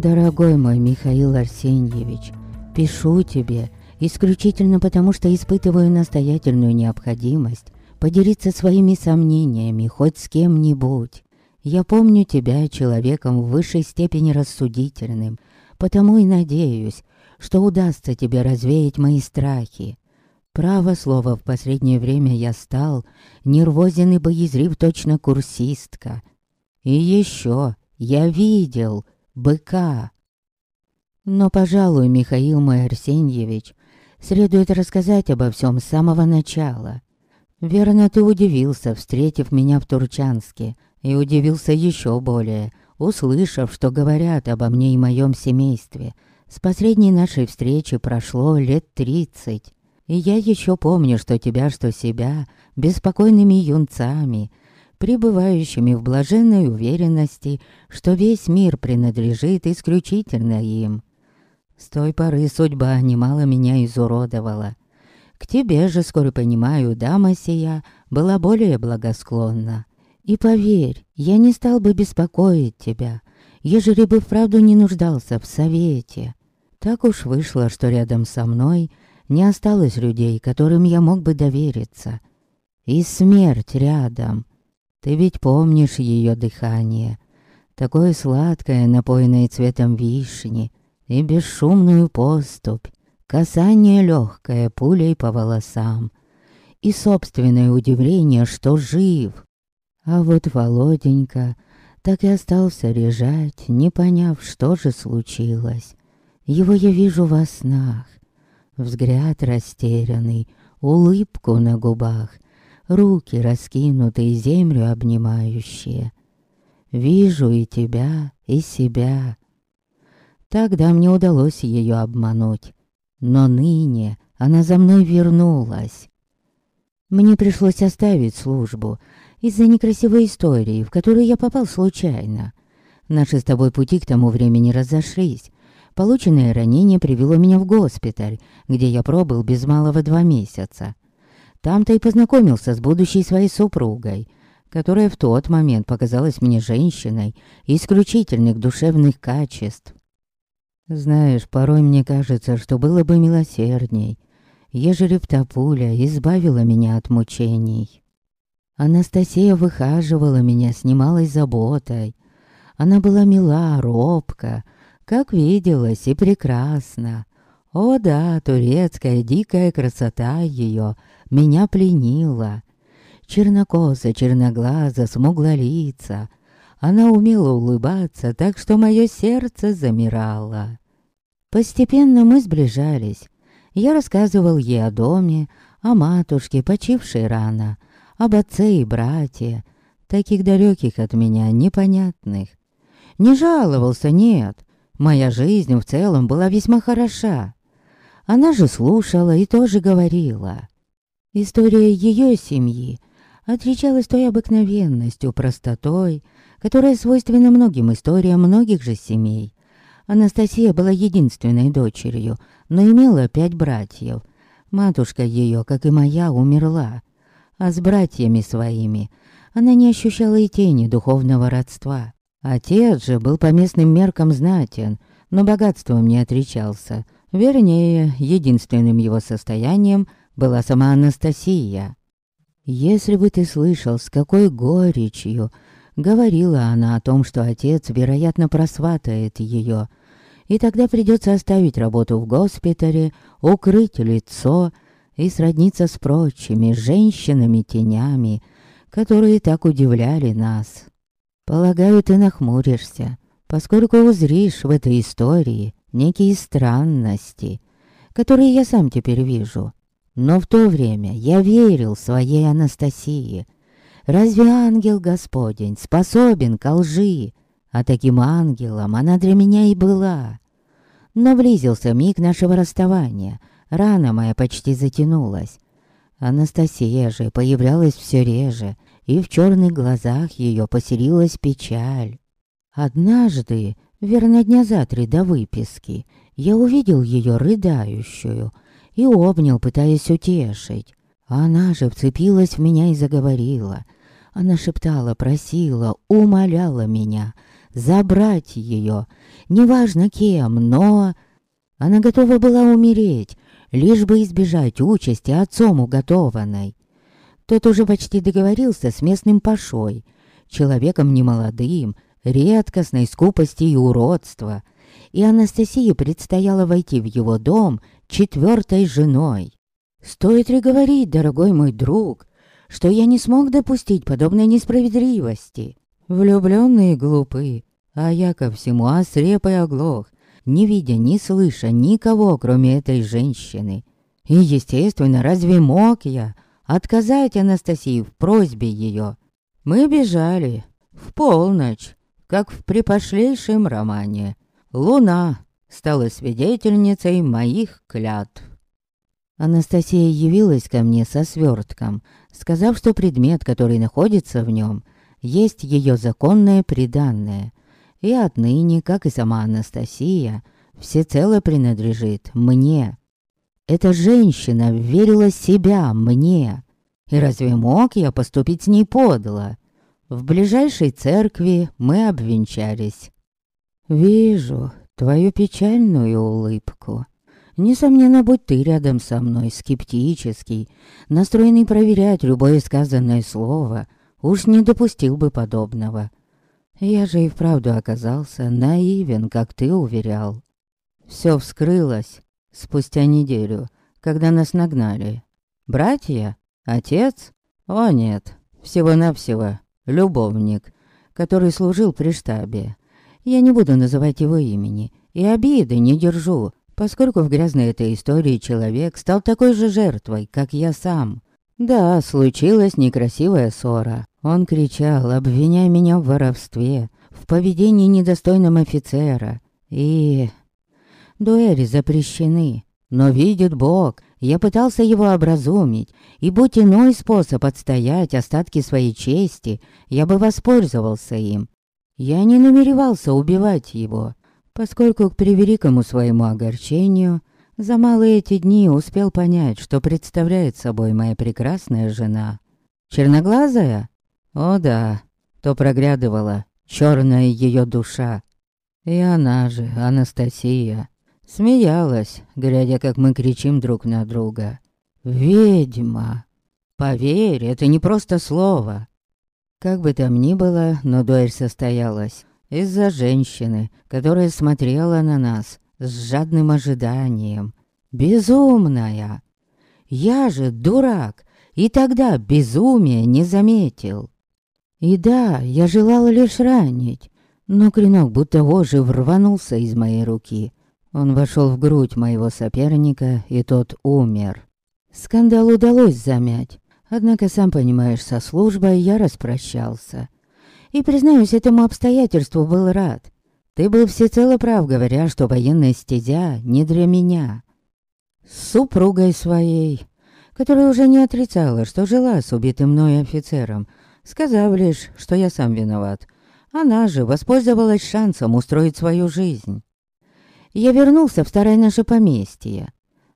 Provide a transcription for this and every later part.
Дорогой мой Михаил Арсеньевич, пишу тебе исключительно потому, что испытываю настоятельную необходимость поделиться своими сомнениями хоть с кем-нибудь. Я помню тебя человеком в высшей степени рассудительным, потому и надеюсь, что удастся тебе развеять мои страхи. Право слово, в последнее время я стал нервозен и боязрив точно курсистка. И еще я видел быка. Но, пожалуй, Михаил мой Арсеньевич, следует рассказать обо всем с самого начала. Верно, ты удивился, встретив меня в Турчанске, и удивился еще более, услышав, что говорят обо мне и моем семействе. С последней нашей встречи прошло лет тридцать. И я еще помню, что тебя, что себя, беспокойными юнцами, пребывающими в блаженной уверенности, что весь мир принадлежит исключительно им. С той поры судьба немало меня изуродовала. К тебе же, скоро понимаю, дама сия была более благосклонна. И поверь, я не стал бы беспокоить тебя, ежели бы вправду не нуждался в совете. Так уж вышло, что рядом со мной не осталось людей, которым я мог бы довериться. И смерть рядом. Ты ведь помнишь ее дыхание. Такое сладкое, напоенное цветом вишни, и бесшумную поступь, касание легкое пулей по волосам, и собственное удивление, что жив. А вот Володенька так и остался лежать, не поняв, что же случилось. Его я вижу во снах, Взгляд растерянный, улыбку на губах, руки раскинутые, землю обнимающие. Вижу и тебя, и себя. Тогда мне удалось ее обмануть, но ныне она за мной вернулась. Мне пришлось оставить службу из-за некрасивой истории, в которую я попал случайно. Наши с тобой пути к тому времени разошлись, Полученное ранение привело меня в госпиталь, где я пробыл без малого два месяца. Там-то и познакомился с будущей своей супругой, которая в тот момент показалась мне женщиной исключительных душевных качеств. Знаешь, порой мне кажется, что было бы милосердней, ежели б избавила меня от мучений. Анастасия выхаживала меня с немалой заботой. Она была мила, робка, как виделось и прекрасно. О да, турецкая дикая красота ее меня пленила. Чернокоза, черноглаза, смуглолица. Она умела улыбаться, так что мое сердце замирало. Постепенно мы сближались. Я рассказывал ей о доме, о матушке, почившей рано, об отце и брате, таких далеких от меня, непонятных. Не жаловался, нет, Моя жизнь в целом была весьма хороша. Она же слушала и тоже говорила. История ее семьи отличалась той обыкновенностью, простотой, которая свойственна многим историям многих же семей. Анастасия была единственной дочерью, но имела пять братьев. Матушка ее, как и моя, умерла, а с братьями своими она не ощущала и тени духовного родства. Отец же был по местным меркам знатен, но богатством не отличался. Вернее, единственным его состоянием была сама Анастасия. Если бы ты слышал, с какой горечью говорила она о том, что отец, вероятно, просватает ее, и тогда придется оставить работу в госпитале, укрыть лицо и сродниться с прочими женщинами-тенями, которые так удивляли нас. Полагаю, ты нахмуришься, поскольку узришь в этой истории некие странности, которые я сам теперь вижу. Но в то время я верил своей Анастасии. Разве ангел Господень способен к лжи? А таким ангелом она для меня и была. Но близился миг нашего расставания. Рана моя почти затянулась. Анастасия же появлялась все реже, и в черных глазах ее поселилась печаль. Однажды, верно дня за три до выписки, я увидел ее рыдающую и обнял, пытаясь утешить. Она же вцепилась в меня и заговорила. Она шептала, просила, умоляла меня забрать ее. Неважно кем, но... Она готова была умереть, лишь бы избежать участи отцом уготованной. Тот уже почти договорился с местным пашой, человеком немолодым, редкостной скупости и уродства, и Анастасии предстояло войти в его дом четвертой женой. Стоит ли говорить, дорогой мой друг, что я не смог допустить подобной несправедливости? Влюбленные глупы, а я ко всему ослеп и оглох, не видя, не слыша никого, кроме этой женщины. И, естественно, разве мог я отказать Анастасии в просьбе ее? Мы бежали в полночь, как в припошлейшем романе. Луна стала свидетельницей моих клятв. Анастасия явилась ко мне со свертком, сказав, что предмет, который находится в нем, есть ее законное приданное, и отныне, как и сама Анастасия, всецело принадлежит мне. Эта женщина верила себя мне, и разве мог я поступить с ней подло? В ближайшей церкви мы обвенчались. Вижу твою печальную улыбку. Несомненно, будь ты рядом со мной, скептический, настроенный проверять любое сказанное слово, уж не допустил бы подобного. Я же и вправду оказался наивен, как ты уверял. Все вскрылось спустя неделю, когда нас нагнали. Братья? Отец? О нет, всего-навсего любовник, который служил при штабе. Я не буду называть его имени, и обиды не держу, поскольку в грязной этой истории человек стал такой же жертвой, как я сам. Да, случилась некрасивая ссора. Он кричал, обвиняя меня в воровстве, в поведении недостойном офицера. И... Дуэли запрещены. Но видит Бог, я пытался его образумить, и будь иной способ отстоять остатки своей чести, я бы воспользовался им. Я не намеревался убивать его, поскольку к превеликому своему огорчению за малые эти дни успел понять, что представляет собой моя прекрасная жена. Черноглазая? О да, то проглядывала черная ее душа. И она же, Анастасия, Смеялась, глядя, как мы кричим друг на друга. «Ведьма!» Поверь, это не просто слово. Как бы там ни было, но дуэль состоялась из-за женщины, которая смотрела на нас с жадным ожиданием. Безумная! Я же дурак, и тогда безумие не заметил. И да, я желала лишь ранить, но клинок будто ожив рванулся из моей руки, он вошел в грудь моего соперника, и тот умер. Скандал удалось замять, однако, сам понимаешь, со службой я распрощался. И, признаюсь, этому обстоятельству был рад. Ты был всецело прав, говоря, что военная стезя не для меня. С супругой своей, которая уже не отрицала, что жила с убитым мной офицером, сказав лишь, что я сам виноват. Она же воспользовалась шансом устроить свою жизнь я вернулся в старое наше поместье.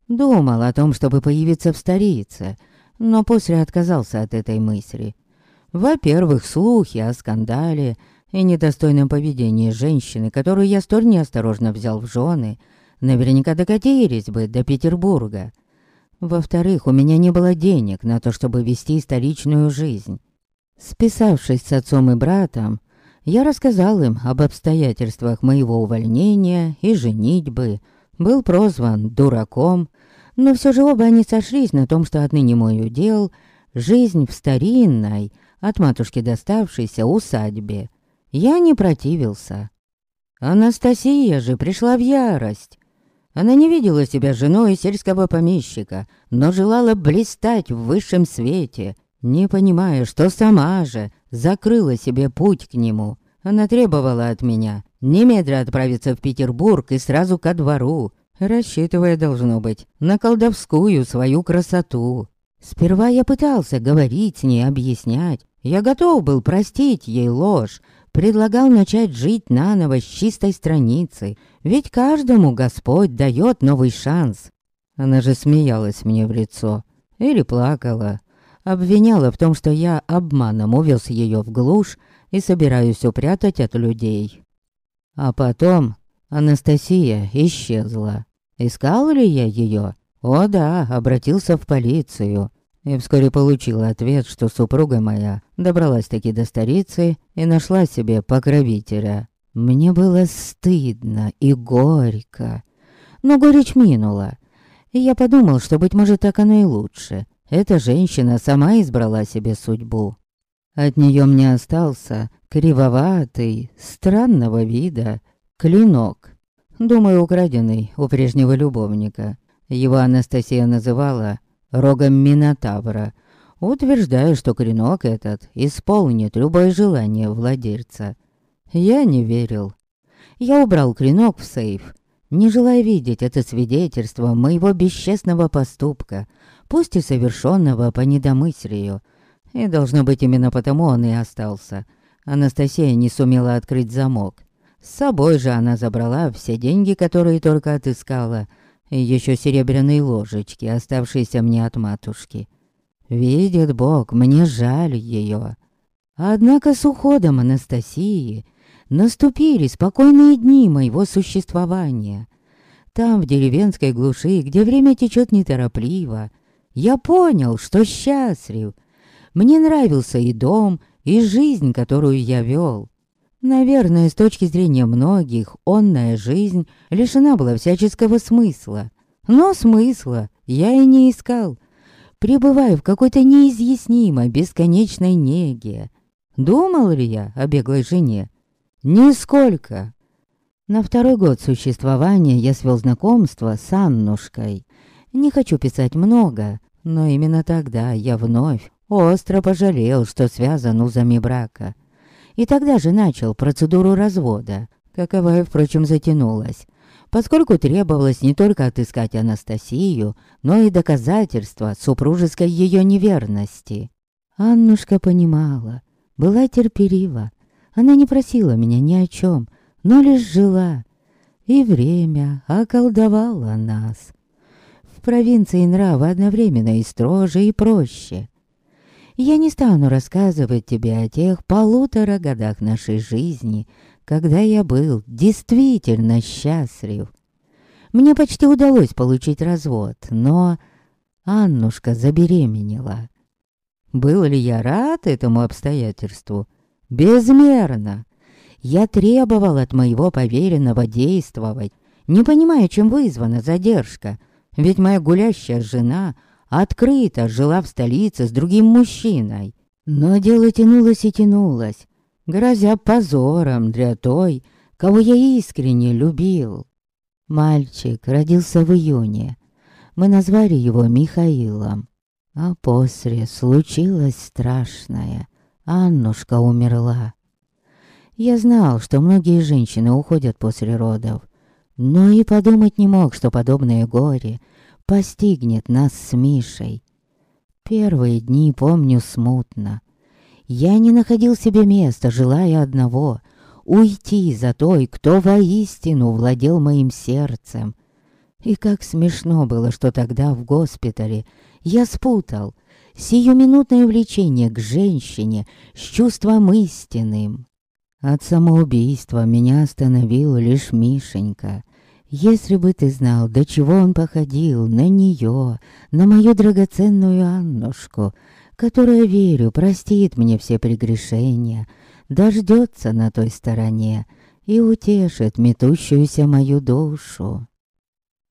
Думал о том, чтобы появиться в столице, но после отказался от этой мысли. Во-первых, слухи о скандале и недостойном поведении женщины, которую я столь неосторожно взял в жены, наверняка докатились бы до Петербурга. Во-вторых, у меня не было денег на то, чтобы вести столичную жизнь. Списавшись с отцом и братом, я рассказал им об обстоятельствах моего увольнения и женитьбы. Был прозван дураком, но все же оба они сошлись на том, что отныне мой удел — жизнь в старинной, от матушки доставшейся усадьбе. Я не противился. Анастасия же пришла в ярость. Она не видела себя женой сельского помещика, но желала блистать в высшем свете, не понимая, что сама же закрыла себе путь к нему. Она требовала от меня немедля отправиться в Петербург и сразу ко двору, рассчитывая, должно быть, на колдовскую свою красоту. Сперва я пытался говорить с ней, объяснять. Я готов был простить ей ложь, предлагал начать жить наново с чистой страницы, ведь каждому Господь дает новый шанс. Она же смеялась мне в лицо или плакала, обвиняла в том, что я обманом увез ее в глушь и собираюсь упрятать от людей. А потом Анастасия исчезла. Искал ли я ее? О да, обратился в полицию. И вскоре получил ответ, что супруга моя добралась-таки до старицы и нашла себе покровителя. Мне было стыдно и горько. Но горечь минула. И я подумал, что, быть может, так оно и лучше. Эта женщина сама избрала себе судьбу. От нее мне остался кривоватый, странного вида клинок. Думаю, украденный у прежнего любовника. Его Анастасия называла рогом Минотавра, утверждая, что клинок этот исполнит любое желание владельца. Я не верил. Я убрал клинок в сейф, не желая видеть это свидетельство моего бесчестного поступка, пусть и совершенного по недомыслию. И должно быть именно потому он и остался. Анастасия не сумела открыть замок. С собой же она забрала все деньги, которые только отыскала, и еще серебряные ложечки, оставшиеся мне от матушки. Видит Бог, мне жаль ее. Однако с уходом Анастасии наступили спокойные дни моего существования. Там, в деревенской глуши, где время течет неторопливо, я понял, что счастлив. Мне нравился и дом, и жизнь, которую я вел. Наверное, с точки зрения многих, онная жизнь лишена была всяческого смысла. Но смысла я и не искал, пребывая в какой-то неизъяснимой бесконечной неге. Думал ли я о беглой жене? Нисколько. На второй год существования я свел знакомство с Аннушкой. Не хочу писать много, но именно тогда я вновь остро пожалел, что связан узами брака. И тогда же начал процедуру развода, каковая, впрочем, затянулась, поскольку требовалось не только отыскать Анастасию, но и доказательства супружеской ее неверности. Аннушка понимала, была терпелива, она не просила меня ни о чем, но лишь жила. И время околдовало нас. В провинции нравы одновременно и строже, и проще. Я не стану рассказывать тебе о тех полутора годах нашей жизни, когда я был действительно счастлив. Мне почти удалось получить развод, но Аннушка забеременела. Был ли я рад этому обстоятельству? Безмерно. Я требовал от моего поверенного действовать, не понимая, чем вызвана задержка. Ведь моя гулящая жена открыто жила в столице с другим мужчиной. Но дело тянулось и тянулось, грозя позором для той, кого я искренне любил. Мальчик родился в июне. Мы назвали его Михаилом. А после случилось страшное. Аннушка умерла. Я знал, что многие женщины уходят после родов, но и подумать не мог, что подобное горе постигнет нас с Мишей. Первые дни помню смутно. Я не находил себе места, желая одного — уйти за той, кто воистину владел моим сердцем. И как смешно было, что тогда в госпитале я спутал — сиюминутное влечение к женщине с чувством истинным. От самоубийства меня остановил лишь Мишенька. Если бы ты знал, до чего он походил на нее, на мою драгоценную Аннушку, которая, верю, простит мне все прегрешения, дождется на той стороне и утешит метущуюся мою душу.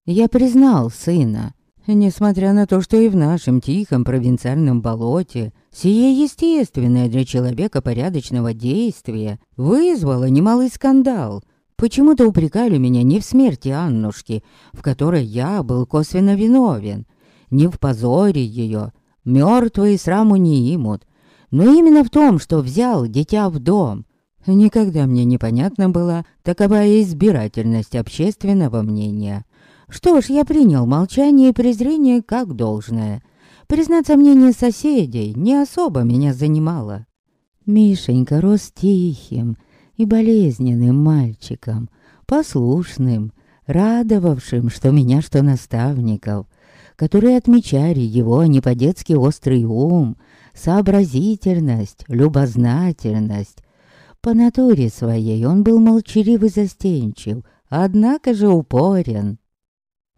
Я признал сына, Несмотря на то, что и в нашем тихом провинциальном болоте сие естественное для человека порядочного действия вызвало немалый скандал. Почему-то упрекали меня не в смерти Аннушки, в которой я был косвенно виновен, не в позоре ее, мертвые сраму не имут, но именно в том, что взял дитя в дом. Никогда мне непонятна была таковая избирательность общественного мнения. Что ж, я принял молчание и презрение как должное. Признаться, мнение соседей не особо меня занимало. Мишенька рос тихим и болезненным мальчиком, послушным, радовавшим, что меня, что наставников, которые отмечали его не по-детски острый ум, сообразительность, любознательность, По натуре своей он был молчалив и застенчив, однако же упорен.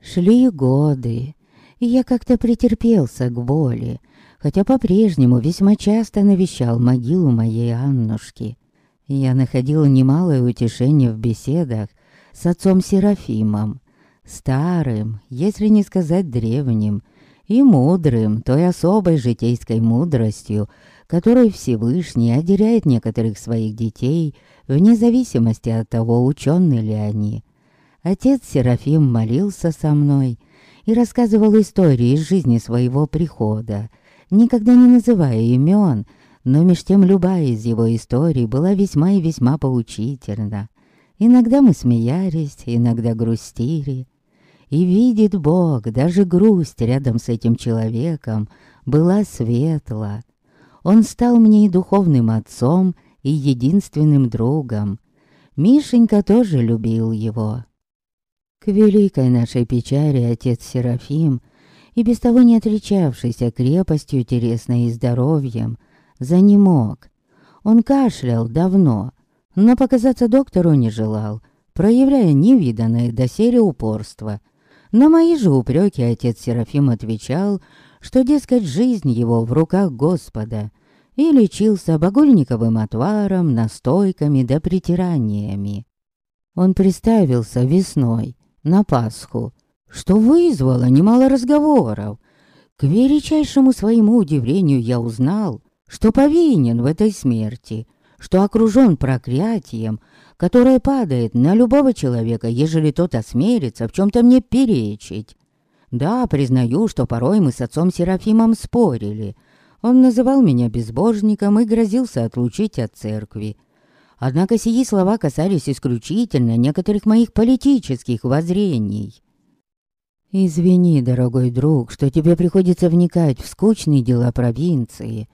Шли годы, и я как-то претерпелся к боли, хотя по-прежнему весьма часто навещал могилу моей Аннушки. Я находил немалое утешение в беседах с отцом Серафимом, старым, если не сказать древним, и мудрым, той особой житейской мудростью, которой Всевышний одеряет некоторых своих детей, вне зависимости от того, ученые ли они. Отец Серафим молился со мной и рассказывал истории из жизни своего прихода, никогда не называя имен, но меж тем любая из его историй была весьма и весьма поучительна. Иногда мы смеялись, иногда грустили. И видит Бог, даже грусть рядом с этим человеком была светла. Он стал мне и духовным отцом, и единственным другом. Мишенька тоже любил его. К великой нашей печали отец Серафим, и без того не отличавшийся крепостью интересной и здоровьем, за не мог. Он кашлял давно, но показаться доктору не желал, проявляя невиданное доселе упорство. На мои же упреки отец Серафим отвечал, что, дескать, жизнь его в руках Господа, и лечился багульниковым отваром, настойками да притираниями. Он приставился весной, на Пасху, что вызвало немало разговоров. К величайшему своему удивлению я узнал, что повинен в этой смерти, что окружен проклятием, которое падает на любого человека, ежели тот осмелится в чем-то мне перечить. Да, признаю, что порой мы с отцом Серафимом спорили. Он называл меня безбожником и грозился отлучить от церкви. Однако сии слова касались исключительно некоторых моих политических воззрений. «Извини, дорогой друг, что тебе приходится вникать в скучные дела провинции,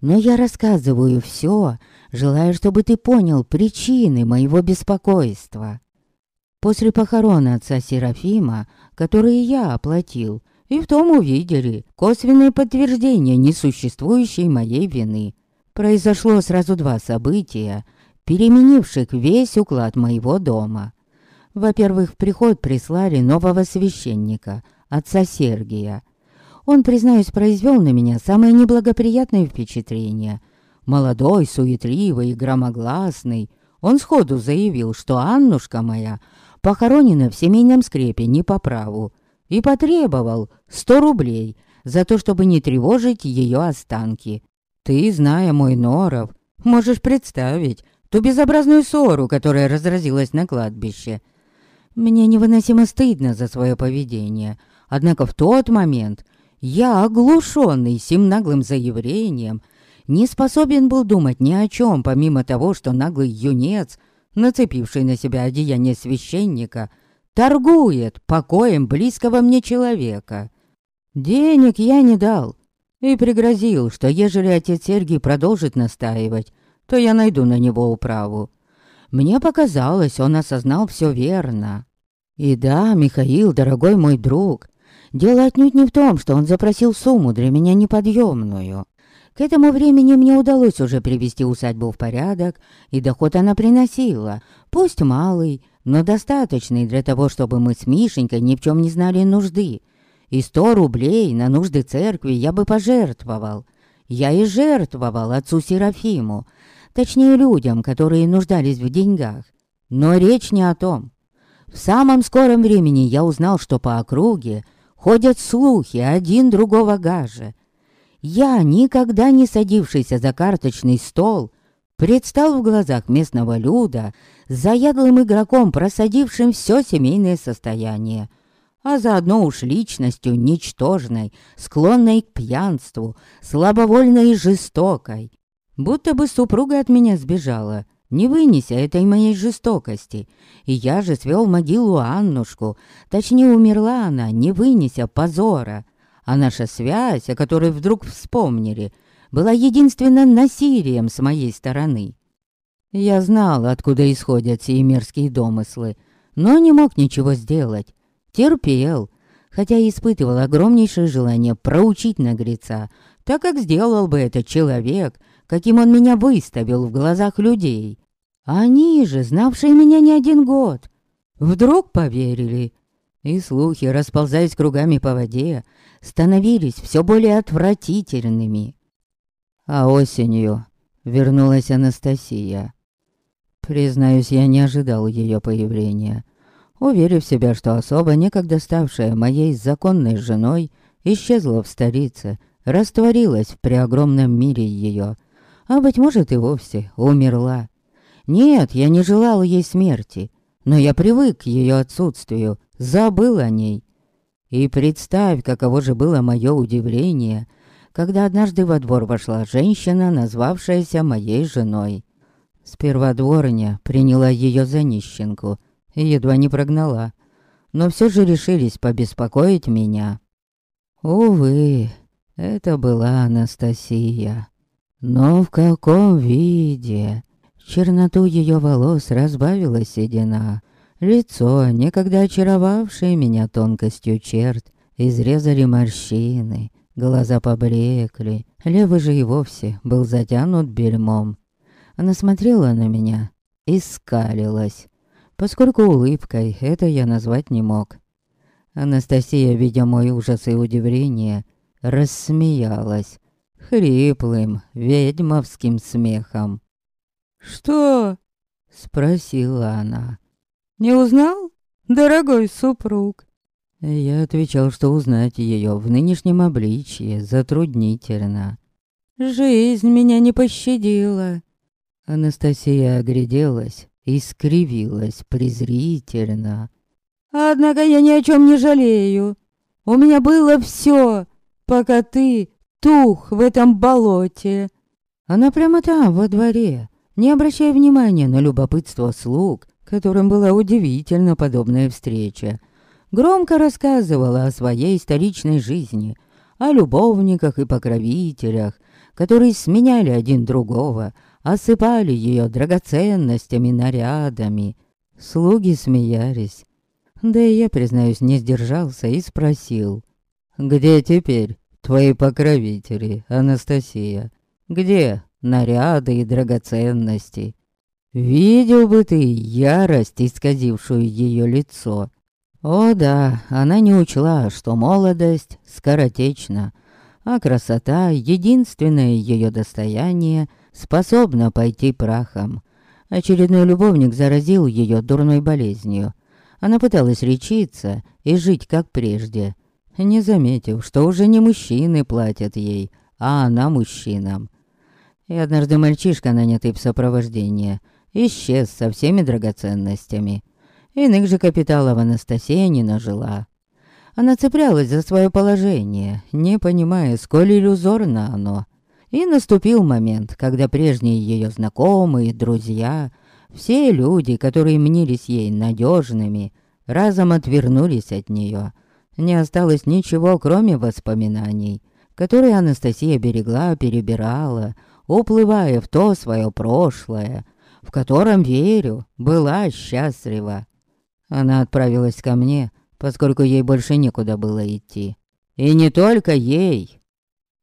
но я рассказываю все, желая, чтобы ты понял причины моего беспокойства. После похорон отца Серафима, которые я оплатил, и в том увидели косвенное подтверждение несуществующей моей вины, произошло сразу два события, переменивших весь уклад моего дома. Во-первых, в приход прислали нового священника, отца Сергия. Он, признаюсь, произвел на меня самое неблагоприятное впечатление. Молодой, суетливый и громогласный, он сходу заявил, что Аннушка моя похоронена в семейном скрепе не по праву, и потребовал сто рублей за то, чтобы не тревожить ее останки. Ты, зная мой норов, можешь представить, ту безобразную ссору, которая разразилась на кладбище. Мне невыносимо стыдно за свое поведение, однако в тот момент я, оглушенный сим наглым заявлением, не способен был думать ни о чем, помимо того, что наглый юнец, нацепивший на себя одеяние священника, торгует покоем близкого мне человека. Денег я не дал и пригрозил, что ежели отец Сергий продолжит настаивать, то я найду на него управу. Мне показалось, он осознал все верно. И да, Михаил, дорогой мой друг, дело отнюдь не в том, что он запросил сумму для меня неподъемную. К этому времени мне удалось уже привести усадьбу в порядок, и доход она приносила, пусть малый, но достаточный для того, чтобы мы с Мишенькой ни в чем не знали нужды. И сто рублей на нужды церкви я бы пожертвовал. Я и жертвовал отцу Серафиму, Точнее, людям, которые нуждались в деньгах. Но речь не о том. В самом скором времени я узнал, что по округе ходят слухи один другого гаже. Я, никогда не садившийся за карточный стол, предстал в глазах местного люда заядлым игроком, просадившим все семейное состояние, а заодно уж личностью ничтожной, склонной к пьянству, слабовольной и жестокой, Будто бы супруга от меня сбежала, не вынеся этой моей жестокости. И я же свел могилу Аннушку, точнее умерла она, не вынеся позора. А наша связь, о которой вдруг вспомнили, была единственно насилием с моей стороны. Я знал, откуда исходят сии мерзкие домыслы, но не мог ничего сделать. Терпел, хотя испытывал огромнейшее желание проучить наглеца, так как сделал бы это человек, каким он меня выставил в глазах людей. Они же, знавшие меня не один год, вдруг поверили. И слухи, расползаясь кругами по воде, становились все более отвратительными. А осенью вернулась Анастасия. Признаюсь, я не ожидал ее появления. Уверив себя, что особо некогда ставшая моей законной женой, исчезла в столице, растворилась в преогромном мире ее, а, быть может, и вовсе умерла. Нет, я не желал ей смерти, но я привык к ее отсутствию, забыл о ней. И представь, каково же было мое удивление, когда однажды во двор вошла женщина, назвавшаяся моей женой. Сперва дворня приняла ее за нищенку и едва не прогнала, но все же решились побеспокоить меня. Увы, это была Анастасия. Но в каком виде? Черноту ее волос разбавила седина. Лицо, некогда очаровавшее меня тонкостью черт, изрезали морщины, глаза поблекли, левый же и вовсе был затянут бельмом. Она смотрела на меня и скалилась, поскольку улыбкой это я назвать не мог. Анастасия, видя мой ужас и удивление, рассмеялась хриплым ведьмовским смехом. «Что?» — спросила она. «Не узнал, дорогой супруг?» Я отвечал, что узнать ее в нынешнем обличье затруднительно. «Жизнь меня не пощадила». Анастасия огляделась и скривилась презрительно. «Однако я ни о чем не жалею. У меня было все, пока ты тух в этом болоте». Она прямо там, во дворе, не обращая внимания на любопытство слуг, которым была удивительно подобная встреча, громко рассказывала о своей столичной жизни, о любовниках и покровителях, которые сменяли один другого, осыпали ее драгоценностями, нарядами. Слуги смеялись. Да и я, признаюсь, не сдержался и спросил. «Где теперь твои покровители, Анастасия? Где наряды и драгоценности. Видел бы ты ярость, исказившую ее лицо. О да, она не учла, что молодость скоротечна, а красота, единственное ее достояние, способна пойти прахом. Очередной любовник заразил ее дурной болезнью. Она пыталась лечиться и жить как прежде, не заметив, что уже не мужчины платят ей, а она мужчинам. И однажды мальчишка, нанятый в сопровождение, исчез со всеми драгоценностями. Иных же капиталов Анастасия не нажила. Она цеплялась за свое положение, не понимая, сколь иллюзорно оно. И наступил момент, когда прежние ее знакомые, друзья, все люди, которые мнились ей надежными, разом отвернулись от нее. Не осталось ничего, кроме воспоминаний, которые Анастасия берегла, перебирала, уплывая в то свое прошлое, в котором, верю, была счастлива. Она отправилась ко мне, поскольку ей больше некуда было идти. И не только ей.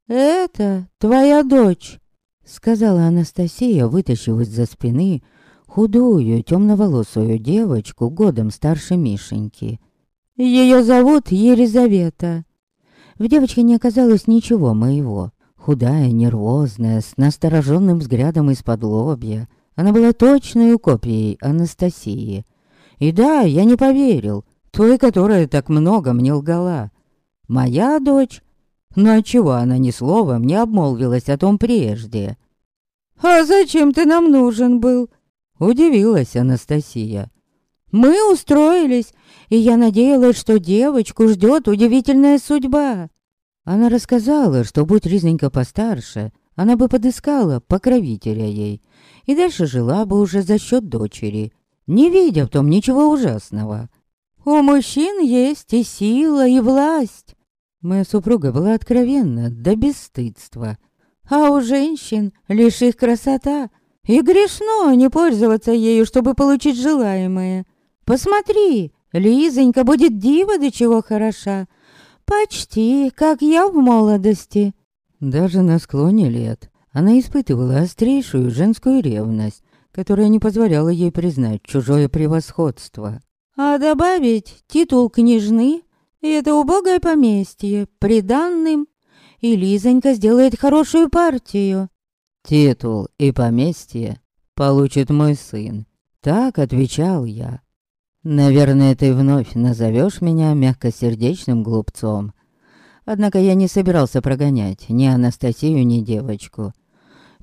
«Это твоя дочь», — сказала Анастасия, вытащив из-за спины худую, темноволосую девочку, годом старше Мишеньки. «Ее зовут Елизавета». В девочке не оказалось ничего моего. Худая, нервозная, с настороженным взглядом из-под лобья. Она была точной копией Анастасии. И да, я не поверил. Той, которая так много мне лгала. Моя дочь? Но отчего она ни словом не обмолвилась о том прежде? «А зачем ты нам нужен был?» Удивилась Анастасия. «Мы устроились, и я надеялась, что девочку ждет удивительная судьба. Она рассказала, что будь Ризненька постарше, она бы подыскала покровителя ей и дальше жила бы уже за счет дочери, не видя в том ничего ужасного. У мужчин есть и сила, и власть. Моя супруга была откровенна до бесстыдства. А у женщин лишь их красота, и грешно не пользоваться ею, чтобы получить желаемое. Посмотри, Лизонька будет диво до чего хороша, «Почти, как я в молодости». Даже на склоне лет она испытывала острейшую женскую ревность которая не позволяла ей признать чужое превосходство. А добавить титул княжны и это убогое поместье приданным, и Лизонька сделает хорошую партию. Титул и поместье получит мой сын. Так отвечал я. Наверное, ты вновь назовешь меня мягкосердечным глупцом. Однако я не собирался прогонять ни Анастасию, ни девочку.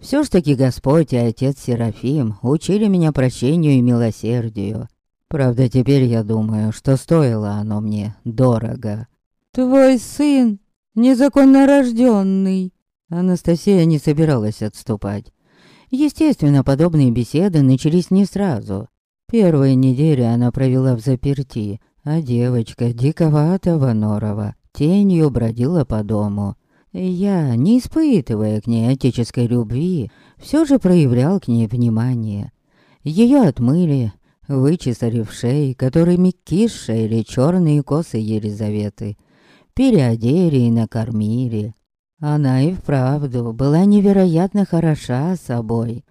Все ж таки Господь и Отец Серафим учили меня прощению и милосердию. Правда, теперь я думаю, что стоило оно мне дорого. «Твой сын незаконно рожденный!» Анастасия не собиралась отступать. Естественно, подобные беседы начались не сразу. Первые недели она провела в заперти, а девочка диковатого Норова тенью бродила по дому. Я, не испытывая к ней отеческой любви, все же проявлял к ней внимание. Ее отмыли, вычесарив шеи, которыми кишели черные косы Елизаветы, переодели и накормили. Она и вправду была невероятно хороша собой,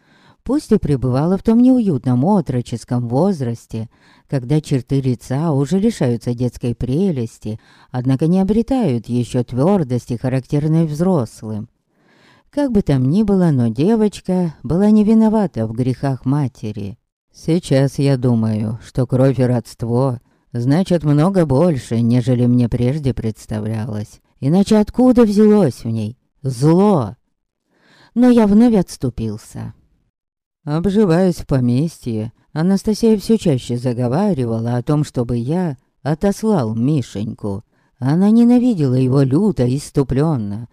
пусть и пребывала в том неуютном отроческом возрасте, когда черты лица уже лишаются детской прелести, однако не обретают еще твердости, характерной взрослым. Как бы там ни было, но девочка была не виновата в грехах матери. Сейчас я думаю, что кровь и родство значат много больше, нежели мне прежде представлялось. Иначе откуда взялось в ней зло? Но я вновь отступился. Обживаясь в поместье, Анастасия все чаще заговаривала о том, чтобы я отослал Мишеньку. Она ненавидела его люто и иступленно,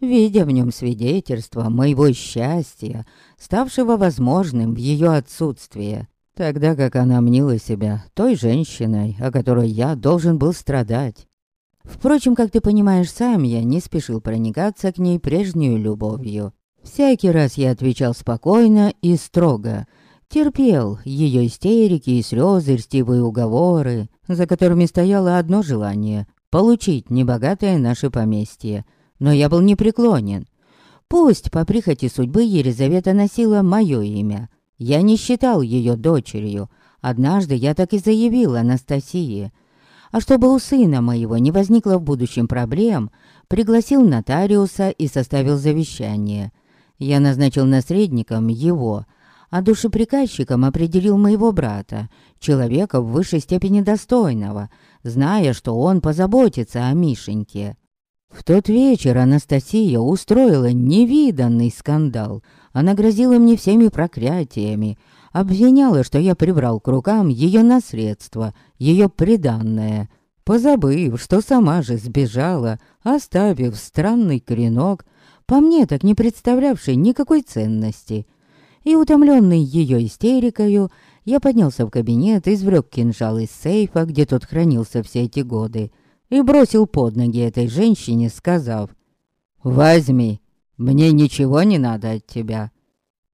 видя в нем свидетельство моего счастья, ставшего возможным в ее отсутствие, тогда как она мнила себя той женщиной, о которой я должен был страдать. Впрочем, как ты понимаешь сам, я не спешил проникаться к ней прежнюю любовью. Всякий раз я отвечал спокойно и строго. Терпел ее истерики и слезы, рстивые уговоры, за которыми стояло одно желание — получить небогатое наше поместье. Но я был непреклонен. Пусть по прихоти судьбы Елизавета носила мое имя. Я не считал ее дочерью. Однажды я так и заявил Анастасии. А чтобы у сына моего не возникло в будущем проблем, пригласил нотариуса и составил завещание — я назначил наследником его, а душеприказчиком определил моего брата, человека в высшей степени достойного, зная, что он позаботится о Мишеньке. В тот вечер Анастасия устроила невиданный скандал. Она грозила мне всеми проклятиями, обвиняла, что я прибрал к рукам ее наследство, ее приданное, позабыв, что сама же сбежала, оставив странный кренок по мне так не представлявшей никакой ценности. И утомленный ее истерикою, я поднялся в кабинет, извлек кинжал из сейфа, где тот хранился все эти годы, и бросил под ноги этой женщине, сказав «Возьми, мне ничего не надо от тебя».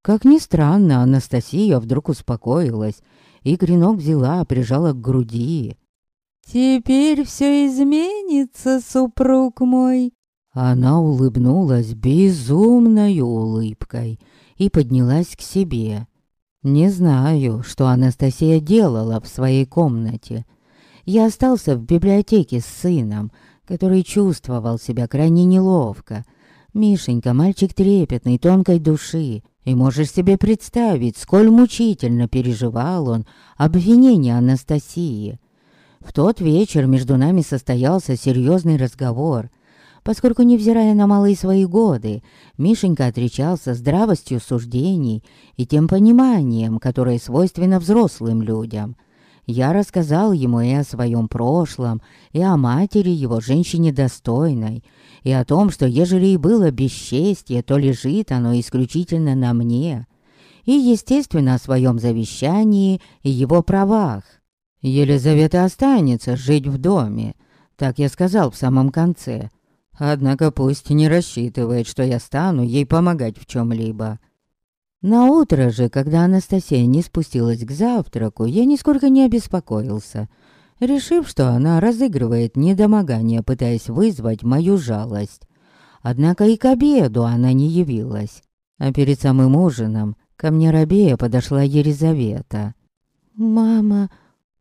Как ни странно, Анастасия вдруг успокоилась, и клинок взяла, прижала к груди. «Теперь все изменится, супруг мой», она улыбнулась безумной улыбкой и поднялась к себе. Не знаю, что Анастасия делала в своей комнате. Я остался в библиотеке с сыном, который чувствовал себя крайне неловко. Мишенька, мальчик трепетный, тонкой души, и можешь себе представить, сколь мучительно переживал он обвинение Анастасии. В тот вечер между нами состоялся серьезный разговор, поскольку, невзирая на малые свои годы, Мишенька отличался здравостью суждений и тем пониманием, которое свойственно взрослым людям. Я рассказал ему и о своем прошлом, и о матери его, женщине достойной, и о том, что ежели и было бесчестье, то лежит оно исключительно на мне, и, естественно, о своем завещании и его правах. Елизавета останется жить в доме, так я сказал в самом конце, Однако пусть не рассчитывает, что я стану ей помогать в чем-либо. На утро же, когда Анастасия не спустилась к завтраку, я нисколько не обеспокоился, решив, что она разыгрывает недомогание, пытаясь вызвать мою жалость. Однако и к обеду она не явилась. А перед самым ужином Ко мне рабея подошла Елизавета. «Мама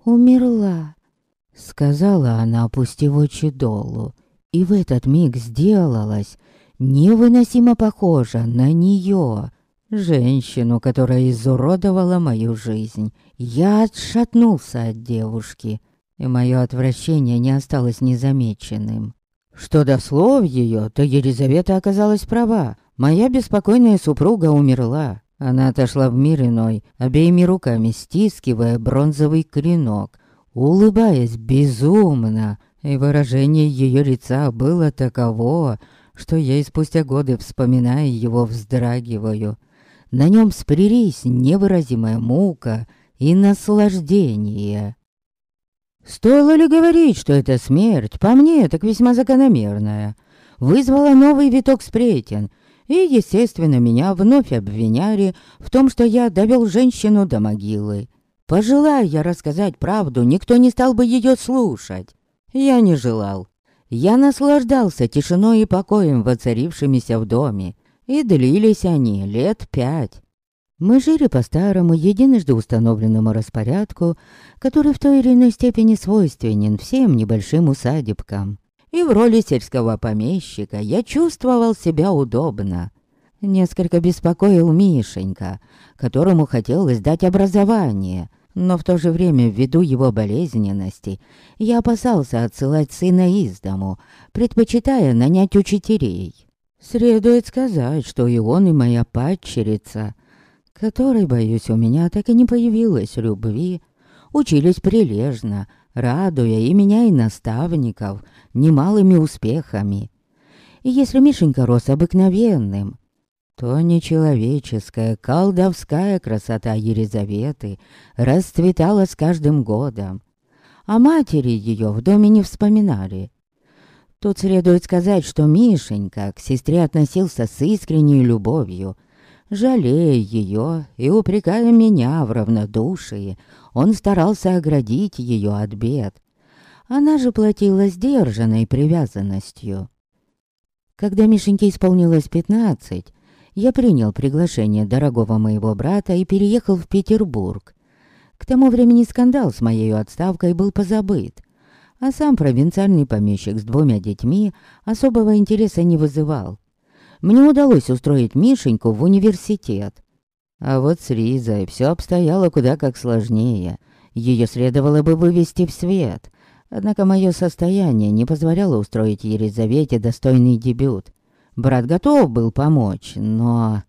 умерла», — сказала она, опустив очи долу. И в этот миг сделалась невыносимо похожа на нее, женщину, которая изуродовала мою жизнь. Я отшатнулся от девушки, и мое отвращение не осталось незамеченным. Что до слов ее, то Елизавета оказалась права. Моя беспокойная супруга умерла. Она отошла в мир иной, обеими руками стискивая бронзовый клинок, улыбаясь безумно, и выражение ее лица было таково, что я и спустя годы, вспоминая его, вздрагиваю. На нем спрялись невыразимая мука и наслаждение. Стоило ли говорить, что эта смерть, по мне, так весьма закономерная, вызвала новый виток сплетен, и, естественно, меня вновь обвиняли в том, что я довел женщину до могилы. Пожелая я рассказать правду, никто не стал бы ее слушать. Я не желал. Я наслаждался тишиной и покоем, воцарившимися в доме, и длились они лет пять. Мы жили по старому, единожды установленному распорядку, который в той или иной степени свойственен всем небольшим усадебкам. И в роли сельского помещика я чувствовал себя удобно. Несколько беспокоил Мишенька, которому хотелось дать образование, но в то же время, ввиду его болезненности, я опасался отсылать сына из дому, предпочитая нанять учителей. Следует сказать, что и он, и моя падчерица — которой, боюсь, у меня так и не появилось любви, учились прилежно, радуя и меня, и наставников немалыми успехами. И если Мишенька рос обыкновенным, то нечеловеческая, колдовская красота Елизаветы расцветала с каждым годом. А матери ее в доме не вспоминали. Тут следует сказать, что Мишенька к сестре относился с искренней любовью – Жалея ее и упрекая меня в равнодушии, он старался оградить ее от бед. Она же платила сдержанной привязанностью. Когда Мишеньке исполнилось пятнадцать, я принял приглашение дорогого моего брата и переехал в Петербург. К тому времени скандал с моей отставкой был позабыт, а сам провинциальный помещик с двумя детьми особого интереса не вызывал мне удалось устроить Мишеньку в университет. А вот с Ризой все обстояло куда как сложнее. Ее следовало бы вывести в свет. Однако мое состояние не позволяло устроить Елизавете достойный дебют. Брат готов был помочь, но...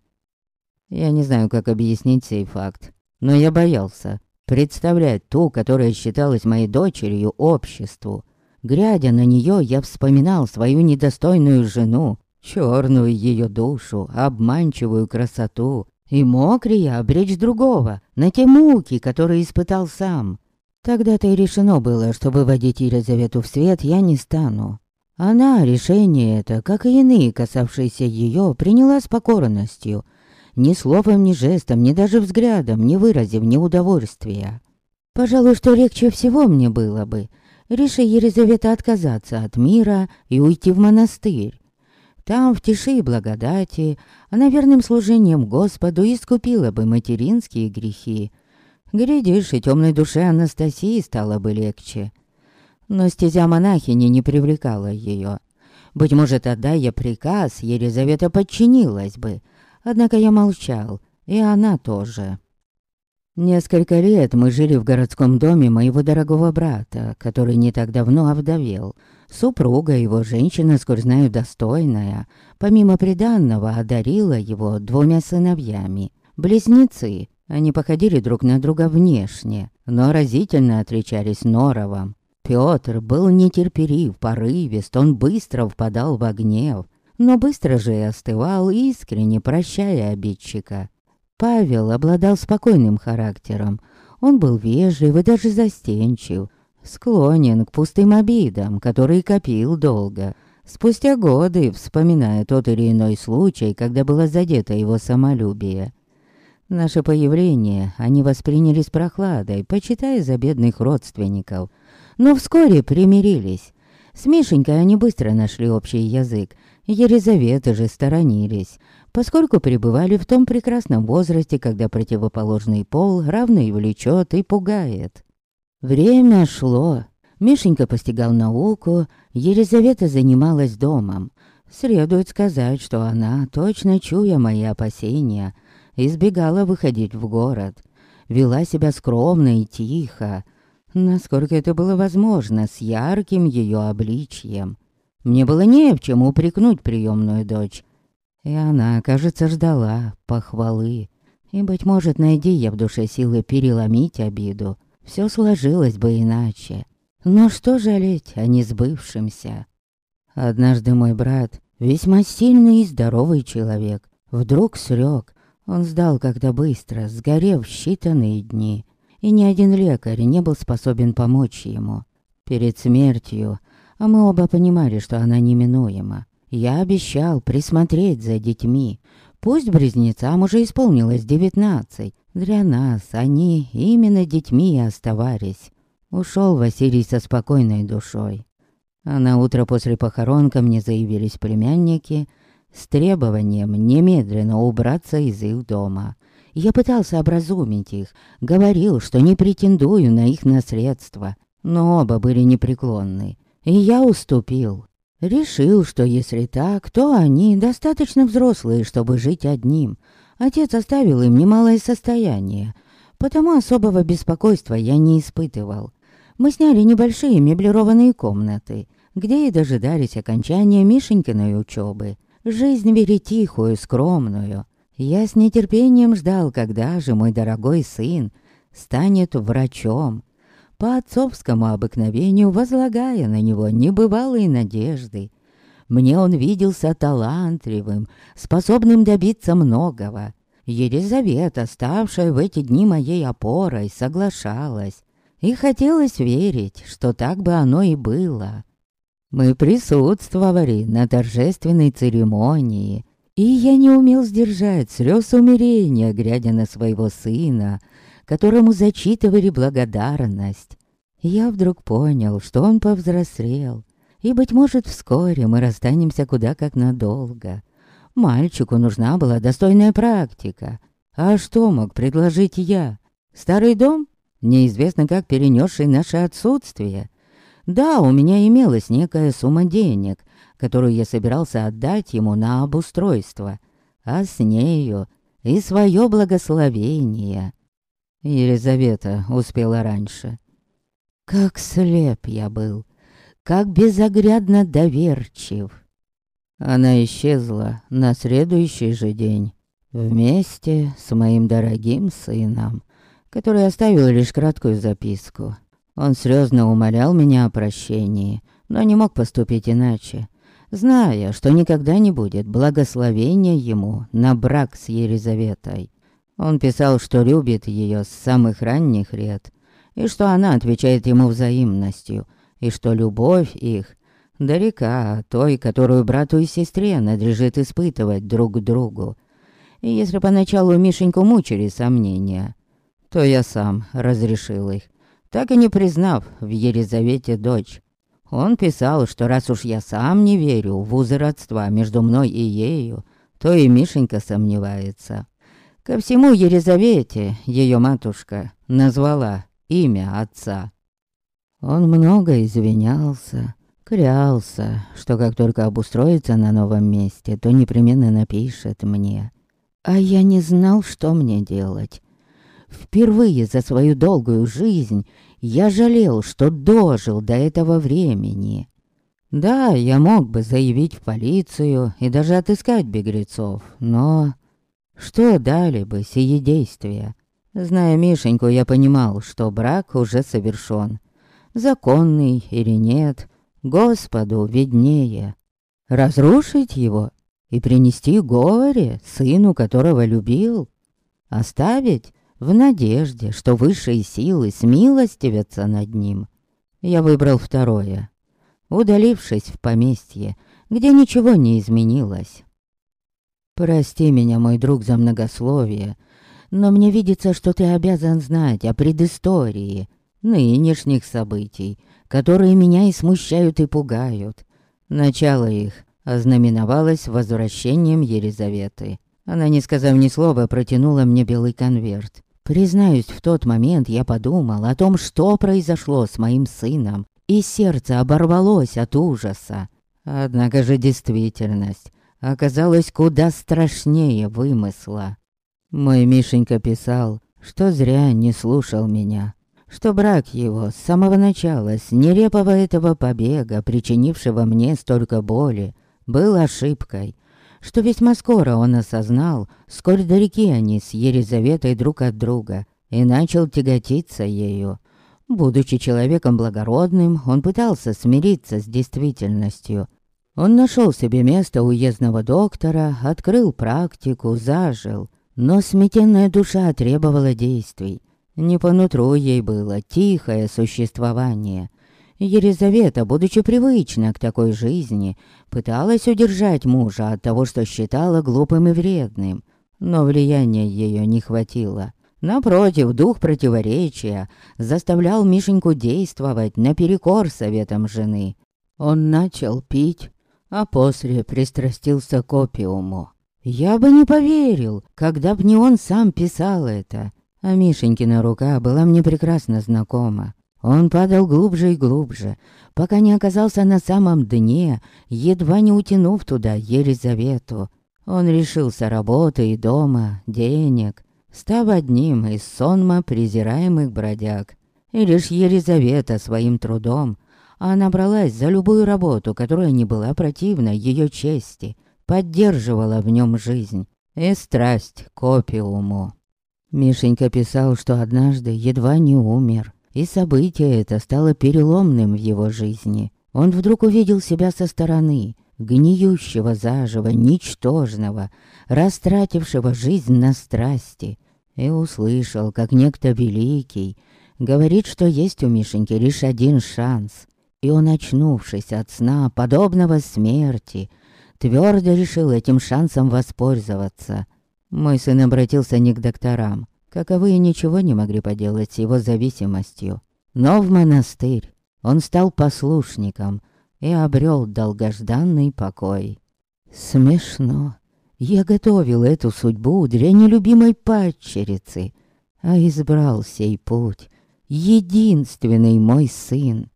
Я не знаю, как объяснить сей факт, но я боялся представлять ту, которая считалась моей дочерью, обществу. Глядя на нее, я вспоминал свою недостойную жену, черную ее душу, обманчивую красоту, и мог ли я обречь другого на те муки, которые испытал сам. Тогда-то и решено было, что выводить Елизавету в свет я не стану. Она решение это, как и иные, касавшиеся ее, приняла с покорностью, ни словом, ни жестом, ни даже взглядом, не выразив неудовольствия. Пожалуй, что легче всего мне было бы, реши Елизавета отказаться от мира и уйти в монастырь. Там, в тиши и благодати, она верным служением Господу искупила бы материнские грехи. Глядишь, и темной душе Анастасии стало бы легче. Но стезя монахини не привлекала ее. Быть может, отдая приказ, Елизавета подчинилась бы. Однако я молчал, и она тоже. Несколько лет мы жили в городском доме моего дорогого брата, который не так давно овдовел. Супруга его, женщина, сколь знаю, достойная, помимо приданного, одарила его двумя сыновьями. Близнецы, они походили друг на друга внешне, но разительно отличались норовом. Пётр был нетерпелив, порывист, он быстро впадал в гнев, но быстро же и остывал, искренне прощая обидчика. Павел обладал спокойным характером. Он был вежлив и даже застенчив, склонен к пустым обидам, которые копил долго. Спустя годы, вспоминая тот или иной случай, когда было задето его самолюбие. Наше появление они восприняли с прохладой, почитая за бедных родственников. Но вскоре примирились. С Мишенькой они быстро нашли общий язык. Елизаветы же сторонились. поскольку пребывали в том прекрасном возрасте, когда противоположный пол равно и влечет, и пугает. Время шло. Мишенька постигал науку, Елизавета занималась домом. Следует сказать, что она, точно чуя мои опасения, избегала выходить в город. Вела себя скромно и тихо, насколько это было возможно, с ярким ее обличьем. Мне было не в чем упрекнуть приемную дочь. И она, кажется, ждала похвалы. И, быть может, найди я в душе силы переломить обиду, все сложилось бы иначе. Но что жалеть о несбывшемся? Однажды мой брат, весьма сильный и здоровый человек, вдруг срёк. Он сдал как-то быстро, сгорев считанные дни, и ни один лекарь не был способен помочь ему. Перед смертью, а мы оба понимали, что она неминуема, я обещал присмотреть за детьми. Пусть близнецам уже исполнилось девятнадцать. Для нас они именно детьми и оставались. Ушел Василий со спокойной душой. А на утро после похорон ко мне заявились племянники с требованием немедленно убраться из их дома. Я пытался образумить их, говорил, что не претендую на их наследство, но оба были непреклонны, и я уступил. Решил, что если так, то они достаточно взрослые, чтобы жить одним. Отец оставил им немалое состояние, потому особого беспокойства я не испытывал. Мы сняли небольшие меблированные комнаты, где и дожидались окончания Мишенькиной учебы. Жизнь вели тихую, скромную. Я с нетерпением ждал, когда же мой дорогой сын станет врачом по отцовскому обыкновению возлагая на него небывалые надежды. Мне он виделся талантливым, способным добиться многого. Елизавета, ставшая в эти дни моей опорой, соглашалась. И хотелось верить, что так бы оно и было. Мы присутствовали на торжественной церемонии, и я не умел сдержать слез умирения, глядя на своего сына, которому зачитывали благодарность. Я вдруг понял, что он повзрослел, и, быть может, вскоре мы расстанемся куда как надолго. Мальчику нужна была достойная практика. А что мог предложить я? Старый дом? Неизвестно как перенесший наше отсутствие. Да, у меня имелась некая сумма денег, которую я собирался отдать ему на обустройство, а с нею и свое благословение. Елизавета успела раньше. Как слеп я был, как безоглядно доверчив. Она исчезла на следующий же день, вместе с моим дорогим сыном, который оставил лишь краткую записку. Он серьезно умолял меня о прощении, но не мог поступить иначе, зная, что никогда не будет благословения ему на брак с Елизаветой. Он писал, что любит ее с самых ранних лет, и что она отвечает ему взаимностью, и что любовь их далека от той, которую брату и сестре надлежит испытывать друг к другу. И если поначалу Мишеньку мучили сомнения, то я сам разрешил их, так и не признав в Елизавете дочь. Он писал, что раз уж я сам не верю в узы родства между мной и ею, то и Мишенька сомневается. Ко всему Елизавете, ее матушка, назвала имя отца. Он много извинялся, клялся, что как только обустроится на новом месте, то непременно напишет мне. А я не знал, что мне делать. Впервые за свою долгую жизнь я жалел, что дожил до этого времени. Да, я мог бы заявить в полицию и даже отыскать беглецов, но что дали бы сие действия? Зная Мишеньку, я понимал, что брак уже совершен. Законный или нет, Господу виднее. Разрушить его и принести горе сыну, которого любил? Оставить в надежде, что высшие силы смилостивятся над ним? Я выбрал второе, удалившись в поместье, где ничего не изменилось. Прости меня, мой друг, за многословие, но мне видится, что ты обязан знать о предыстории нынешних событий, которые меня и смущают, и пугают. Начало их ознаменовалось возвращением Елизаветы. Она, не сказав ни слова, протянула мне белый конверт. Признаюсь, в тот момент я подумал о том, что произошло с моим сыном, и сердце оборвалось от ужаса. Однако же действительность оказалась куда страшнее вымысла. Мой Мишенька писал, что зря не слушал меня, что брак его с самого начала, с нерепого этого побега, причинившего мне столько боли, был ошибкой, что весьма скоро он осознал, сколь далеки они с Елизаветой друг от друга, и начал тяготиться ею. Будучи человеком благородным, он пытался смириться с действительностью. Он нашел себе место уездного доктора, открыл практику, зажил. Но сметенная душа требовала действий. Не по нутру ей было тихое существование. Елизавета, будучи привычна к такой жизни, пыталась удержать мужа от того, что считала глупым и вредным. Но влияния ее не хватило. Напротив, дух противоречия заставлял Мишеньку действовать наперекор советам жены. Он начал пить, а после пристрастился к опиуму. Я бы не поверил, когда б не он сам писал это. А Мишенькина рука была мне прекрасно знакома. Он падал глубже и глубже, пока не оказался на самом дне, едва не утянув туда Елизавету. Он решился работы и дома, денег, став одним из сонма презираемых бродяг. И лишь Елизавета своим трудом, а она бралась за любую работу, которая не была противна ее чести, поддерживала в нем жизнь и страсть к опиуму. Мишенька писал, что однажды едва не умер, и событие это стало переломным в его жизни. Он вдруг увидел себя со стороны, гниющего заживо, ничтожного, растратившего жизнь на страсти, и услышал, как некто великий говорит, что есть у Мишеньки лишь один шанс. И он, очнувшись от сна, подобного смерти, твердо решил этим шансом воспользоваться. Мой сын обратился не к докторам, каковые ничего не могли поделать с его зависимостью, но в монастырь. Он стал послушником и обрел долгожданный покой. Смешно. Я готовил эту судьбу для нелюбимой падчерицы, а избрал сей путь единственный мой сын.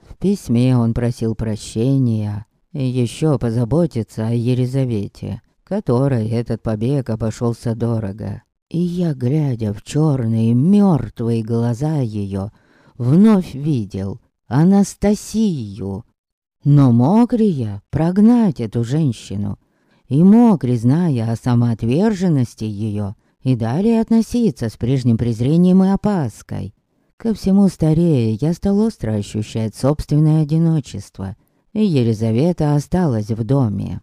В письме он просил прощения и еще позаботиться о Елизавете, которой этот побег обошелся дорого. И я, глядя в черные мертвые глаза ее, вновь видел Анастасию. Но мог ли я прогнать эту женщину? И мог ли, зная о самоотверженности ее, и далее относиться с прежним презрением и опаской? Ко всему старее я стал остро ощущать собственное одиночество, и Елизавета осталась в доме.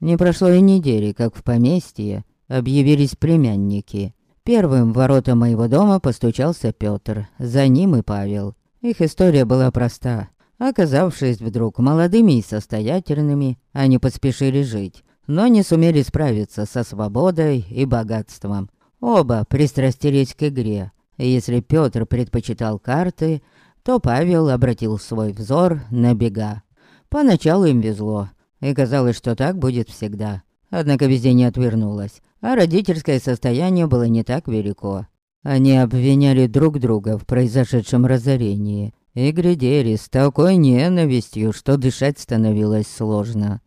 Не прошло и недели, как в поместье объявились племянники. Первым в ворота моего дома постучался Пётр, за ним и Павел. Их история была проста. Оказавшись вдруг молодыми и состоятельными, они поспешили жить, но не сумели справиться со свободой и богатством. Оба пристрастились к игре, если Пётр предпочитал карты, то Павел обратил свой взор на бега. Поначалу им везло, и казалось, что так будет всегда. Однако везение отвернулось, а родительское состояние было не так велико. Они обвиняли друг друга в произошедшем разорении и глядели с такой ненавистью, что дышать становилось сложно.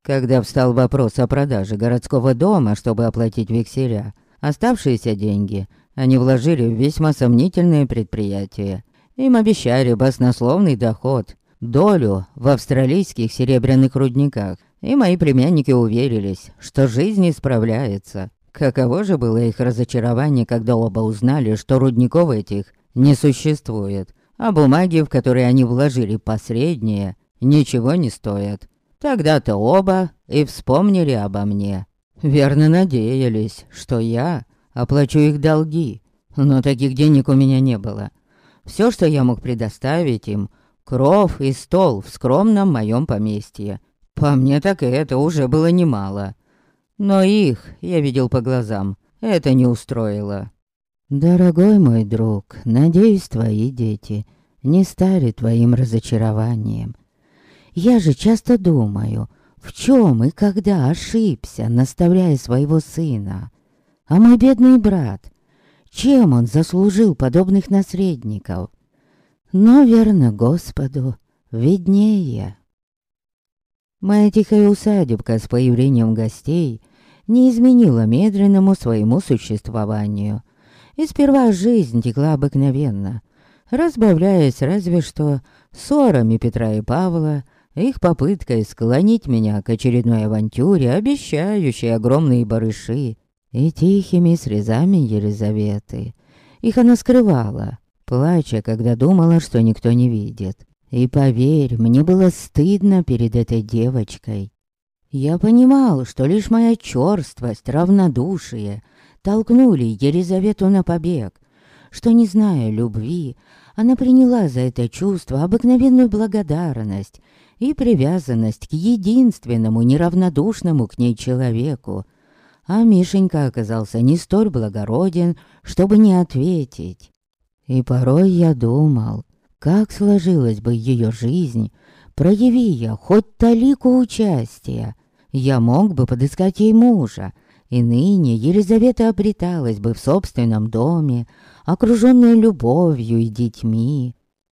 Когда встал вопрос о продаже городского дома, чтобы оплатить векселя, оставшиеся деньги они вложили в весьма сомнительное предприятие. Им обещали баснословный доход, долю в австралийских серебряных рудниках и мои племянники уверились, что жизнь исправляется. Каково же было их разочарование, когда оба узнали, что рудников этих не существует, а бумаги, в которые они вложили посредние, ничего не стоят. Тогда-то оба и вспомнили обо мне. Верно надеялись, что я оплачу их долги, но таких денег у меня не было. Все, что я мог предоставить им, кров и стол в скромном моем поместье. По мне так и это уже было немало. Но их, я видел по глазам, это не устроило. «Дорогой мой друг, надеюсь, твои дети не стали твоим разочарованием. Я же часто думаю, в чем и когда ошибся, наставляя своего сына. А мой бедный брат, чем он заслужил подобных наследников? Но верно Господу виднее. Моя тихая усадебка с появлением гостей не изменила медленному своему существованию. И сперва жизнь текла обыкновенно, разбавляясь разве что ссорами Петра и Павла, их попыткой склонить меня к очередной авантюре, обещающей огромные барыши, и тихими срезами Елизаветы. Их она скрывала, плача, когда думала, что никто не видит. И поверь, мне было стыдно перед этой девочкой. Я понимал, что лишь моя черствость, равнодушие толкнули Елизавету на побег, что, не зная любви, она приняла за это чувство обыкновенную благодарность и привязанность к единственному неравнодушному к ней человеку. А Мишенька оказался не столь благороден, чтобы не ответить. И порой я думал, как сложилась бы ее жизнь, прояви я хоть талику участия. Я мог бы подыскать ей мужа, и ныне Елизавета обреталась бы в собственном доме, окруженная любовью и детьми.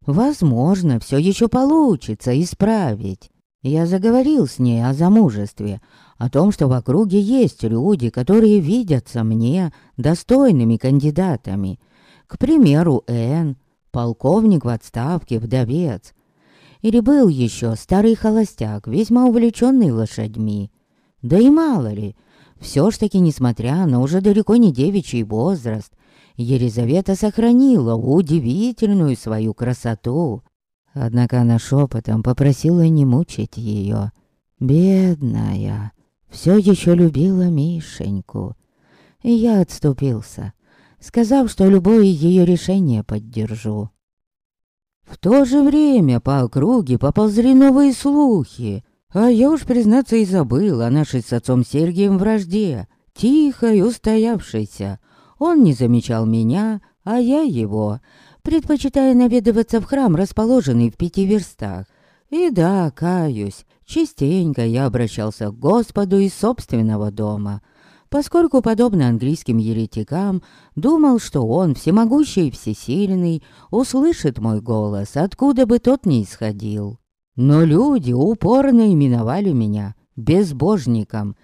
Возможно, все еще получится исправить. Я заговорил с ней о замужестве, о том, что в округе есть люди, которые видятся мне достойными кандидатами. К примеру, Энн, полковник в отставке, вдовец. Или был еще старый холостяк, весьма увлеченный лошадьми. Да и мало ли, все ж таки, несмотря на уже далеко не девичий возраст, Елизавета сохранила удивительную свою красоту. Однако она шепотом попросила не мучить ее. Бедная, все еще любила Мишеньку. И я отступился сказав, что любое ее решение поддержу. В то же время по округе поползли новые слухи, а я уж, признаться, и забыл о нашей с отцом Сергием вражде, тихой, устоявшейся. Он не замечал меня, а я его, предпочитая наведываться в храм, расположенный в пяти верстах. И да, каюсь, частенько я обращался к Господу из собственного дома — поскольку, подобно английским еретикам, думал, что он, всемогущий и всесильный, услышит мой голос, откуда бы тот ни исходил. Но люди упорно именовали меня безбожником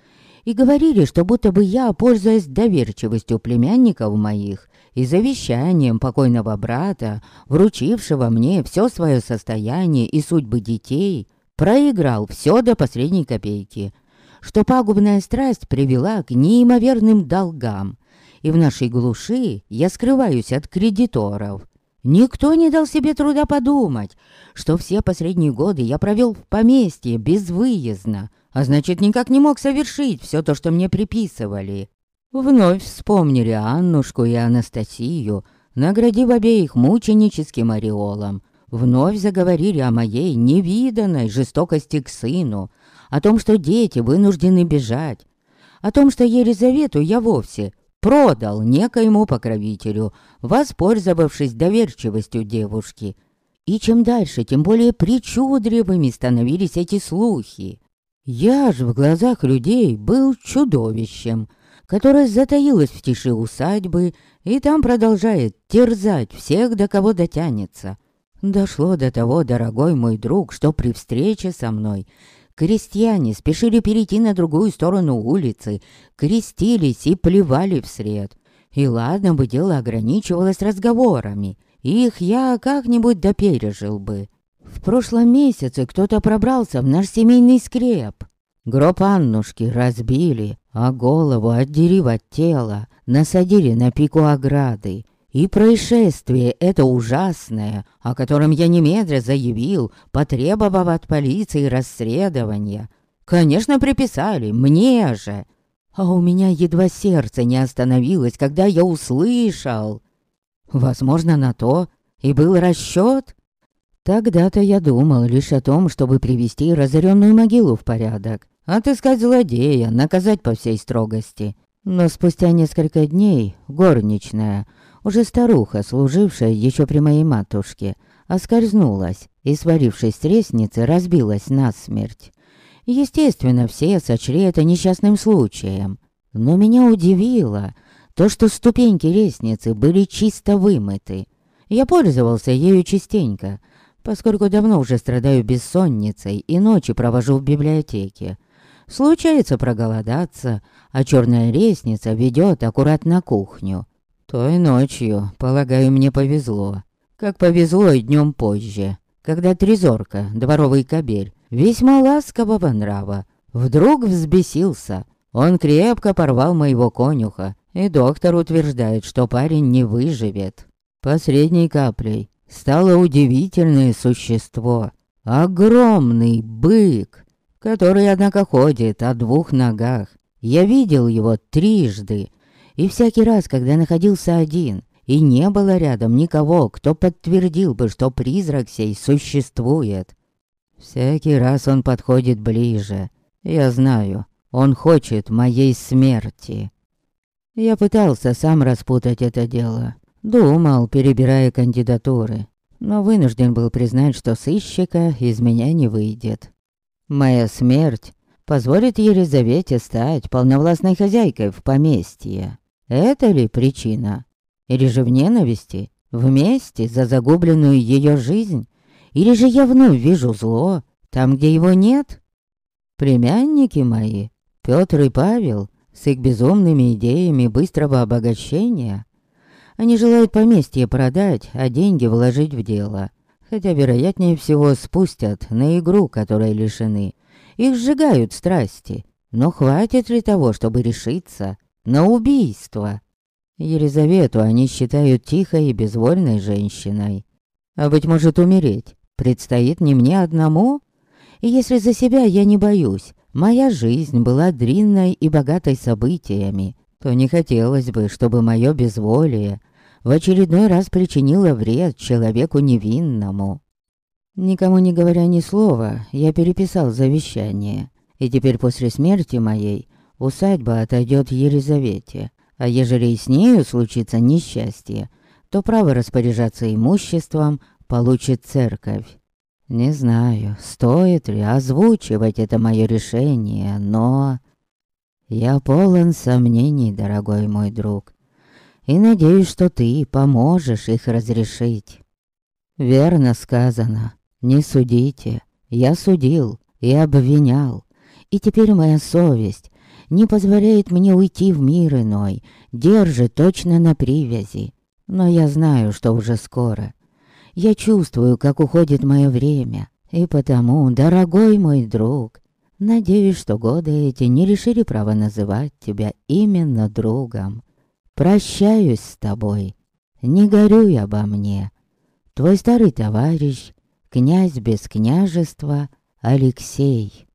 и говорили, что будто бы я, пользуясь доверчивостью племянников моих и завещанием покойного брата, вручившего мне все свое состояние и судьбы детей, проиграл все до последней копейки – что пагубная страсть привела к неимоверным долгам, и в нашей глуши я скрываюсь от кредиторов. Никто не дал себе труда подумать, что все последние годы я провел в поместье безвыездно, а значит, никак не мог совершить все то, что мне приписывали. Вновь вспомнили Аннушку и Анастасию, наградив обеих мученическим ореолом. Вновь заговорили о моей невиданной жестокости к сыну, о том, что дети вынуждены бежать, о том, что Елизавету я вовсе продал некоему покровителю, воспользовавшись доверчивостью девушки. И чем дальше, тем более причудливыми становились эти слухи. Я же в глазах людей был чудовищем, которое затаилось в тиши усадьбы и там продолжает терзать всех, до кого дотянется. Дошло до того, дорогой мой друг, что при встрече со мной Крестьяне спешили перейти на другую сторону улицы, крестились и плевали вслед. И ладно бы дело ограничивалось разговорами, их я как-нибудь допережил бы. В прошлом месяце кто-то пробрался в наш семейный скреп. Гроб Аннушки разбили, а голову, отдерив от тела, насадили на пику ограды. И происшествие это ужасное, о котором я немедля заявил, потребовав от полиции расследования. Конечно, приписали, мне же. А у меня едва сердце не остановилось, когда я услышал. Возможно, на то и был расчет. Тогда-то я думал лишь о том, чтобы привести разоренную могилу в порядок, отыскать злодея, наказать по всей строгости. Но спустя несколько дней горничная уже старуха, служившая еще при моей матушке, оскользнулась и, сварившись с лестницы, разбилась насмерть. Естественно, все сочли это несчастным случаем. Но меня удивило то, что ступеньки лестницы были чисто вымыты. Я пользовался ею частенько, поскольку давно уже страдаю бессонницей и ночи провожу в библиотеке. Случается проголодаться, а черная лестница ведет аккурат на кухню. Той ночью, полагаю, мне повезло. Как повезло и днем позже, когда Трезорка, дворовый кобель, весьма ласкового нрава, вдруг взбесился. Он крепко порвал моего конюха, и доктор утверждает, что парень не выживет. Посредней каплей стало удивительное существо. Огромный бык, который, однако, ходит о двух ногах. Я видел его трижды, и всякий раз, когда находился один, и не было рядом никого, кто подтвердил бы, что призрак сей существует. Всякий раз он подходит ближе. Я знаю, он хочет моей смерти. Я пытался сам распутать это дело. Думал, перебирая кандидатуры. Но вынужден был признать, что сыщика из меня не выйдет. Моя смерть позволит Елизавете стать полновластной хозяйкой в поместье. Это ли причина? Или же в ненависти? Вместе за загубленную ее жизнь? Или же я вновь вижу зло там, где его нет? Племянники мои, Петр и Павел, с их безумными идеями быстрого обогащения. Они желают поместье продать, а деньги вложить в дело. Хотя, вероятнее всего, спустят на игру, которой лишены. Их сжигают страсти. Но хватит ли того, чтобы решиться на убийство? Елизавету они считают тихой и безвольной женщиной. А быть может умереть предстоит не мне одному? И если за себя я не боюсь, моя жизнь была длинной и богатой событиями, то не хотелось бы, чтобы мое безволие в очередной раз причинило вред человеку невинному. Никому не говоря ни слова, я переписал завещание, и теперь после смерти моей усадьба отойдет Елизавете, а ежели с нею случится несчастье, то право распоряжаться имуществом получит церковь. Не знаю, стоит ли озвучивать это мое решение, но... Я полон сомнений, дорогой мой друг, и надеюсь, что ты поможешь их разрешить. Верно сказано, не судите. Я судил и обвинял, и теперь моя совесть не позволяет мне уйти в мир иной, держит точно на привязи. Но я знаю, что уже скоро я чувствую, как уходит мое время. И потому, дорогой мой друг, надеюсь, что годы эти не решили право называть тебя именно другом. Прощаюсь с тобой, не горюй обо мне. Твой старый товарищ, князь без княжества, Алексей.